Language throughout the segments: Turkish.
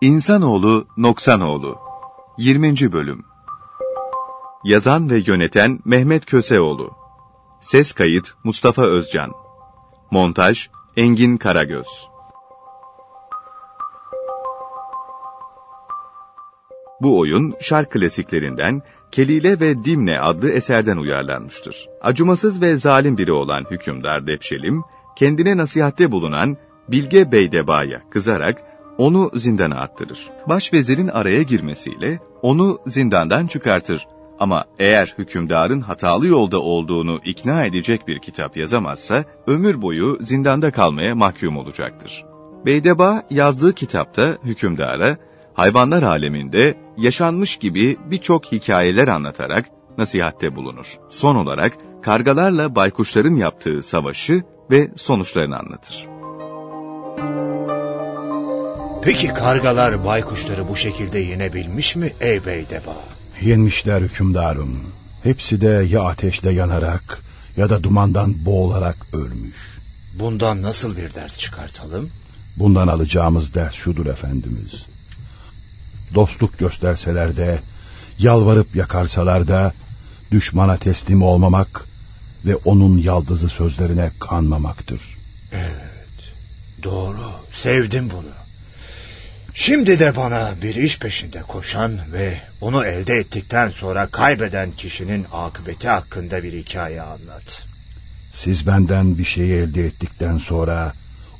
İnsanoğlu Noksanoğlu 20. Bölüm Yazan ve yöneten Mehmet Köseoğlu Ses kayıt Mustafa Özcan Montaj Engin Karagöz Bu oyun şark klasiklerinden Kelile ve Dimne adlı eserden uyarlanmıştır. Acımasız ve zalim biri olan hükümdar Depşelim, kendine nasihatte bulunan Bilge Beydeba'ya kızarak onu zindana attırır. Başvezirin araya girmesiyle onu zindandan çıkartır. Ama eğer hükümdarın hatalı yolda olduğunu ikna edecek bir kitap yazamazsa, ömür boyu zindanda kalmaya mahkum olacaktır. Beydeba yazdığı kitapta hükümdara, hayvanlar aleminde yaşanmış gibi birçok hikayeler anlatarak nasihatte bulunur. Son olarak kargalarla baykuşların yaptığı savaşı ve sonuçlarını anlatır. Peki kargalar baykuşları bu şekilde yenebilmiş mi ey beydeba? Yenmişler hükümdarım. Hepsi de ya ateşle yanarak ya da dumandan boğularak ölmüş. Bundan nasıl bir ders çıkartalım? Bundan alacağımız ders şudur efendimiz. Dostluk gösterseler de, yalvarıp yakarsalar da, düşmana teslim olmamak ve onun yaldızı sözlerine kanmamaktır. Doğru, sevdim bunu. Şimdi de bana bir iş peşinde koşan ve onu elde ettikten sonra kaybeden kişinin akıbeti hakkında bir hikaye anlat. Siz benden bir şeyi elde ettikten sonra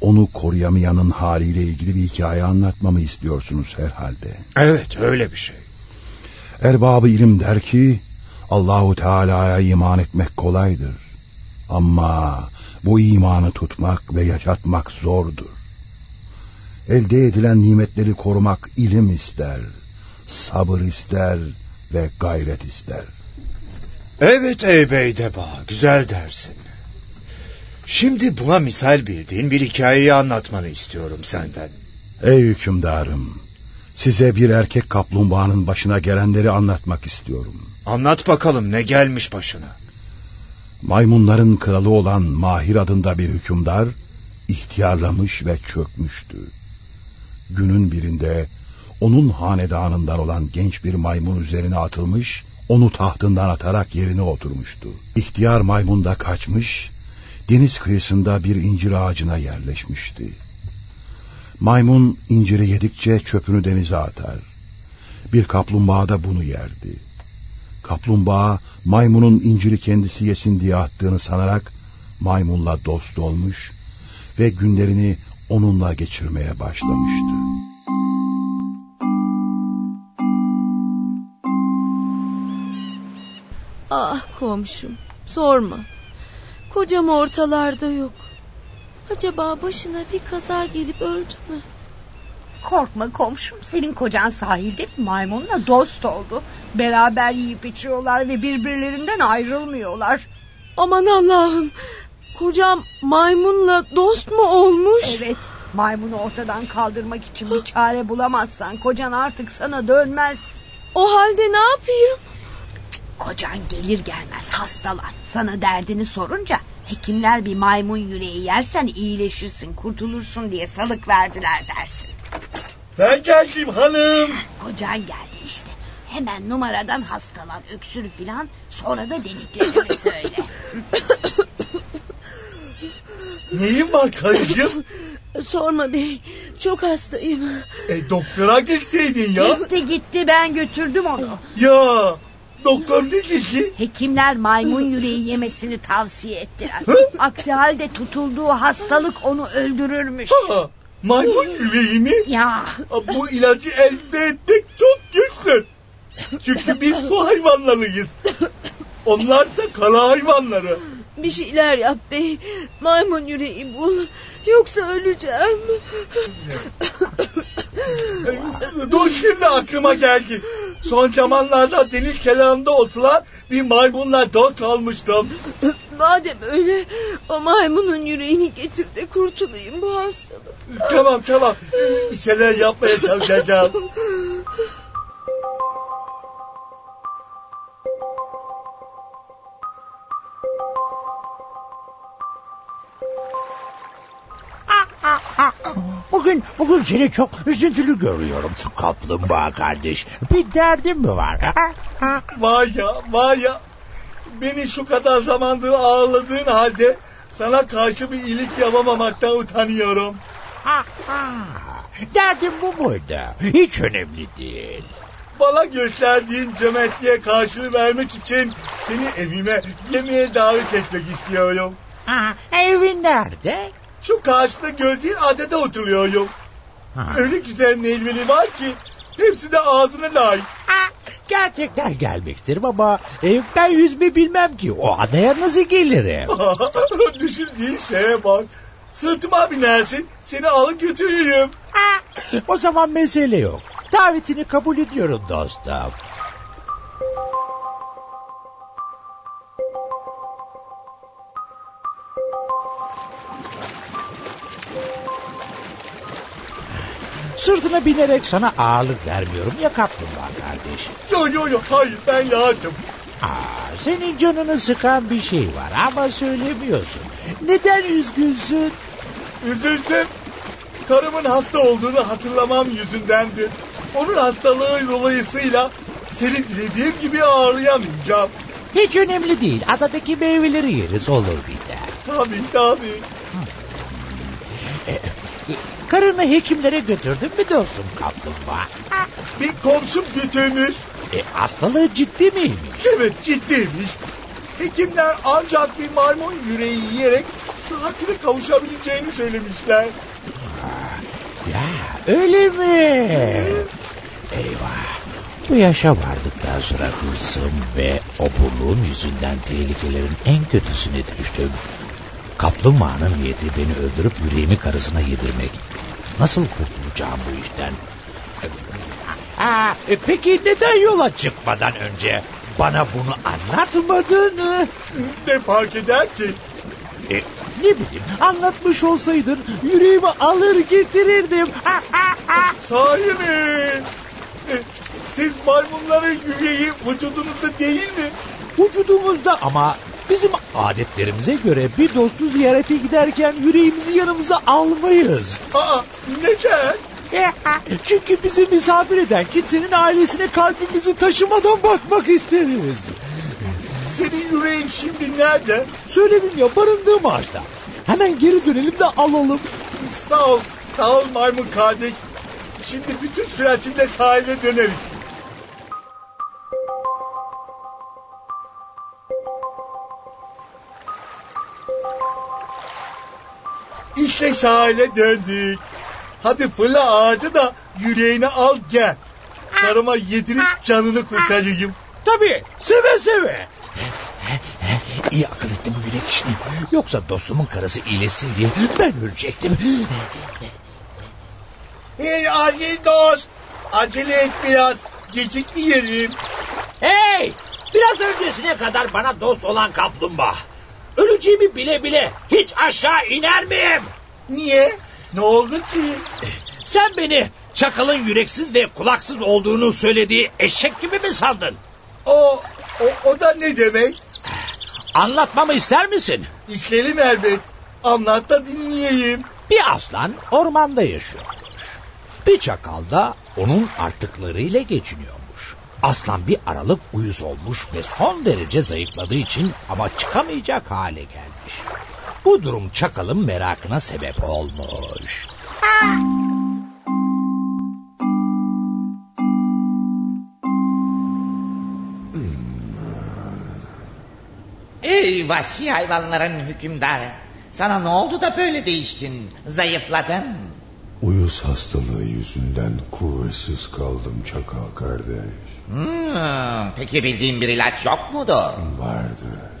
onu koruyamayanın haliyle ilgili bir hikaye anlatmamı istiyorsunuz herhalde. Evet öyle bir şey. Erbabı ilim der ki Allahu Teala'ya iman etmek kolaydır. Ama bu imanı tutmak ve yaşatmak zordur. Elde edilen nimetleri korumak ilim ister, sabır ister ve gayret ister. Evet ey beydeba, güzel dersin. Şimdi buna misal bildiğin bir hikayeyi anlatmanı istiyorum senden. Ey hükümdarım, size bir erkek kaplumbağanın başına gelenleri anlatmak istiyorum. Anlat bakalım ne gelmiş başına. Maymunların kralı olan Mahir adında bir hükümdar ihtiyarlamış ve çökmüştü. Günün birinde onun hanedanından olan genç bir maymun üzerine atılmış, onu tahtından atarak yerine oturmuştu. İhtiyar maymun da kaçmış, deniz kıyısında bir incir ağacına yerleşmişti. Maymun inciri yedikçe çöpünü denize atar. Bir kaplumbağa da bunu yerdi. Kaplumbağa maymunun inciri kendisi yesin diye attığını sanarak maymunla dost olmuş ve günlerini onunla geçirmeye başlamıştı. Ah komşum sorma. Kocam ortalarda yok. Acaba başına bir kaza gelip öldü mü? Korkma komşum senin kocan sahilde maymunla dost oldu. Beraber yiyip içiyorlar ve birbirlerinden ayrılmıyorlar. Aman Allah'ım kocam maymunla dost mu olmuş? Evet maymunu ortadan kaldırmak için bir çare bulamazsan kocan artık sana dönmez. O halde ne yapayım? Kocan gelir gelmez hastalan. Sana derdini sorunca hekimler bir maymun yüreği yersen iyileşirsin kurtulursun diye salık verdiler dersin. Ben geldim hanım. Kocan geldi işte. Hemen numaradan hastalan öksür filan sonra da dediklerimi söyle. Neyin var karıcığım? Sorma bey çok hastayım. E, doktora gitseydin ya. Gitti gitti ben götürdüm onu. Ya doktor ne dedi? Hekimler maymun yüreği yemesini tavsiye ettiler. Aksi halde tutulduğu hastalık onu öldürürmüş. Ha, maymun yüreği mi? Ya Bu ilacı güçlü. Çünkü biz su hayvanlarıyız. Onlarsa kara hayvanları. Bir şeyler yap bey. Maymun yüreği bul. Yoksa öleceğim. Dur şimdi aklıma geldi. Son zamanlarda deniz kenarında oturan bir maymunla dost olmuştum. Madem öyle o maymunun yüreğini getir de kurtulayım bu hastalık. Tamam tamam. Bir şeyler yapmaya çalışacağım. Bugün seni çok üzüntülü görüyorum kaplumbağa kardeş. Bir derdin mi var? Ha? Ha? Vay ya vay ya. Beni şu kadar zamandır ağırladığın halde sana karşı bir iyilik yapamamaktan utanıyorum. Ha, ha. Derdin bu muydu? Hiç önemli değil. Bana gösterdiğin cömertliğe karşılığı vermek için seni evime yemeğe davet etmek istiyorum. Ha, evin nerede? Şu karşıda gördüğün adede oturuyorum. Öyle güzel meyveli var ki hepsi de ağzına layık. Gerçekten gelmek isterim ama e, ben yüzme bilmem ki. O adaya nasıl gelirim? Düşündüğün şeye bak. Sırtıma binersin seni alıp götürürüm. O zaman mesele yok. Davetini kabul ediyorum dostum. Sırtına binerek sana ağırlık vermiyorum ya kaplumbağa kardeş. Yo yo yo hayır ben rahatım. Aa, senin canını sıkan bir şey var ama söylemiyorsun. Neden üzgünsün? Üzüntüm karımın hasta olduğunu hatırlamam yüzündendir. Onun hastalığı dolayısıyla seni dilediğim gibi ağırlayamayacağım. Hiç önemli değil. Adadaki meyveleri yeriz olur biter. Tabii tabii. Karını hekimlere götürdün mü dostum kaplumbağa? Bir komşum götürmüş. E, hastalığı ciddi miymiş? Evet ciddiymiş. Hekimler ancak bir maymun yüreği yiyerek sıhhatine kavuşabileceğini söylemişler. Ya öyle mi? Eyvah. Bu yaşa vardıktan sonra hırsım ve oburluğum yüzünden tehlikelerin en kötüsüne düştüm. Kaplumbağanın niyeti beni öldürüp yüreğimi karısına yedirmek. Nasıl kurtulacağım bu işten? Aa, e, peki neden yola çıkmadan önce bana bunu anlatmadın? Ne fark eder ki? E, ne bileyim anlatmış olsaydın yüreğimi alır getirirdim. Sahi mi? E, Siz maymunların yüreği vücudunuzda değil mi? Vücudumuzda ama bizim adetlerimize göre bir dostu ziyarete giderken yüreğimizi yanımıza almayız. Aa, neden? Çünkü bizi misafir eden kimsenin ailesine kalbimizi taşımadan bakmak isteriz. Senin yüreğin şimdi nerede? Söyledim ya barındığım ağaçta. Hemen geri dönelim de alalım. Sağ ol, sağ ol maymun kardeş. Şimdi bütün süratimle sahile döneriz. İşte sahile döndük. Hadi fırla ağacı da yüreğini al gel. Karıma yedirip canını kurtarayım. Tabii seve seve. İyi akıl ettim bu yürek işini. Yoksa dostumun karısı iyileşsin diye ben ölecektim. Hey acil dost. Acele et biraz. Gecikmeyelim. Hey! Biraz öncesine kadar bana dost olan kaplumbağa. Öleceğimi bile bile hiç aşağı iner miyim? Niye? Ne oldu ki? Sen beni çakalın yüreksiz ve kulaksız olduğunu söylediği eşek gibi mi sandın? O, o, o da ne demek? Anlatmamı ister misin? İşlerim elbet. Anlat da dinleyeyim. Bir aslan ormanda yaşıyormuş. Bir çakal da onun artıklarıyla geçiniyormuş. Aslan bir aralık uyuz olmuş ve son derece zayıfladığı için ama çıkamayacak hale gelmiş. Bu durum çakalın merakına sebep olmuş. Ey vahşi hayvanların hükümdarı. Sana ne oldu da böyle değiştin? Zayıfladın. Uyuz hastalığı yüzünden kuvvetsiz kaldım çakal kardeş. Hmm, peki bildiğin bir ilaç yok mudur? Vardır.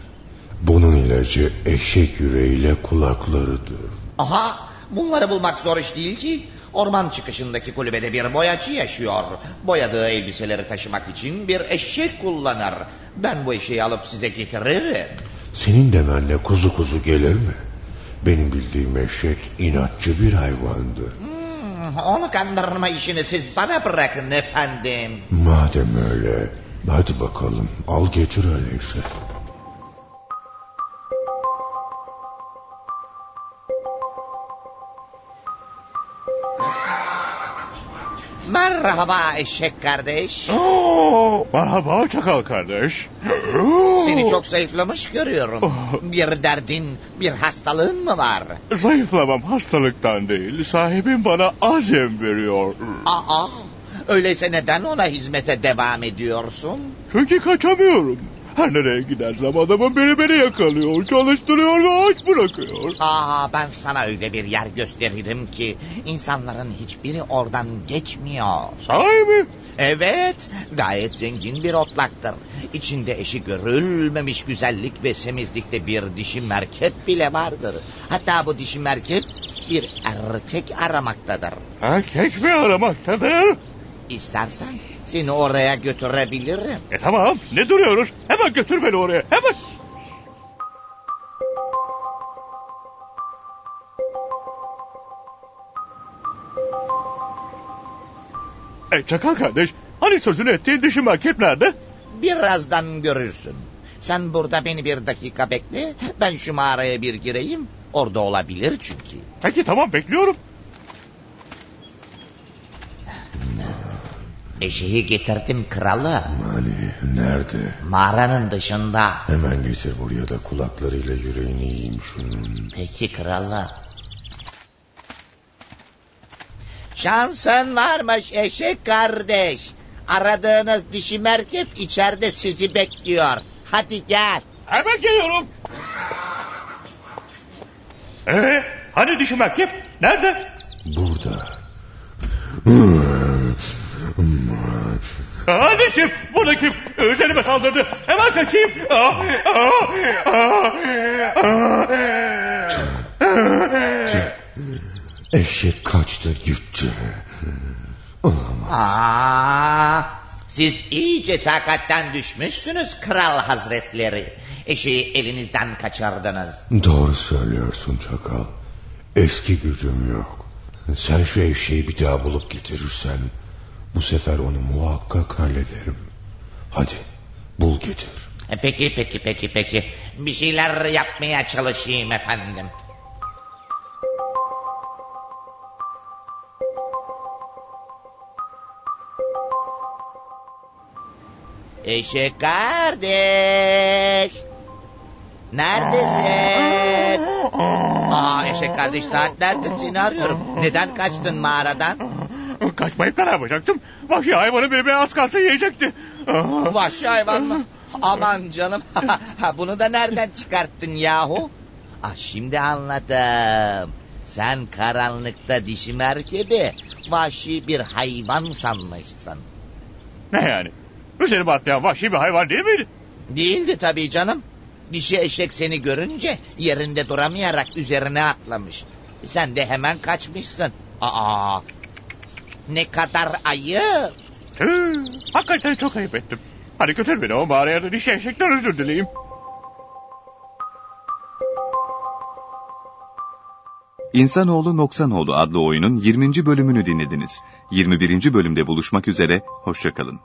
Bunun ilacı eşek yüreğiyle kulaklarıdır. Aha bunları bulmak zor iş değil ki. Orman çıkışındaki kulübede bir boyacı yaşıyor. Boyadığı elbiseleri taşımak için bir eşek kullanır. Ben bu eşeği alıp size getiririm. Senin demenle kuzu kuzu gelir mi? Benim bildiğim eşek inatçı bir hayvandır. Hmm, onu kandırma işini siz bana bırakın efendim. Madem öyle hadi bakalım al getir öyleyse. Merhaba eşek kardeş. Oo, merhaba çakal kardeş. Seni çok zayıflamış görüyorum. Bir derdin, bir hastalığın mı var? Zayıflamam hastalıktan değil. Sahibim bana azem veriyor. Aa, öyleyse neden ona hizmete devam ediyorsun? Çünkü kaçamıyorum. Her nereye gidersem adamın biri beni yakalıyor, çalıştırıyor ve aç bırakıyor. Aa, ben sana öyle bir yer gösteririm ki insanların hiçbiri oradan geçmiyor. Sahi mi? Evet, gayet zengin bir otlaktır. İçinde eşi görülmemiş güzellik ve semizlikte bir dişi merkep bile vardır. Hatta bu dişi merkep bir erkek aramaktadır. Erkek mi aramaktadır? İstersen seni oraya götürebilirim. E tamam, ne duruyoruz? Hemen götür beni oraya, hemen. E, çakal kardeş, hani sözünü ettiğin dişi merkep nerede? Birazdan görürsün. Sen burada beni bir dakika bekle. Ben şu mağaraya bir gireyim. Orada olabilir çünkü. Peki tamam, bekliyorum. Eşeği getirdim kralı. Hani nerede? Mağaranın dışında. Hemen getir buraya da kulaklarıyla yüreğini yiyeyim şunun. Peki kralı. Şansın varmış eşek kardeş. Aradığınız dişi merkep içeride sizi bekliyor. Hadi gel. Hemen geliyorum. Ee, hani dişi merkep? Nerede? Burada. Anneciğim, bu da kim? Üzerime saldırdı. Hemen kaçayım. Ah, ah, ah, ah. Eşek kaçtı gitti. Aa, siz iyice takatten düşmüşsünüz kral hazretleri. Eşeği elinizden kaçırdınız. Doğru söylüyorsun çakal. Eski gücüm yok. Sen şu eşeği bir daha bulup getirirsen... ...bu sefer onu muhakkak hallederim. Hadi bul getir. E, Peki peki peki peki. Bir şeyler yapmaya çalışayım efendim. Eşek kardeş. Neredesin? Aa eşek kardeş saatlerdir seni arıyorum. Neden kaçtın mağaradan? Kaçmayıp ne yapacaktım? Vahşi hayvanı beni az kalsın yiyecekti. Ah. Vahşi hayvan mı? Aman canım. Ha, Bunu da nereden çıkarttın yahu? Ah, şimdi anladım. Sen karanlıkta dişi merkebi vahşi bir hayvan sanmışsın. Ne yani? Üzerime atlayan vahşi bir hayvan değil miydi? Değildi tabii canım. Dişi eşek seni görünce yerinde duramayarak üzerine atlamış. Sen de hemen kaçmışsın. Aa, ne kadar ayıp. Tüh, hakikaten çok ayıp ettim. Hadi götür beni o mağaraya da dişi eşekten özür dileyim. İnsanoğlu Noksanoğlu adlı oyunun 20. bölümünü dinlediniz. 21. bölümde buluşmak üzere, hoşçakalın.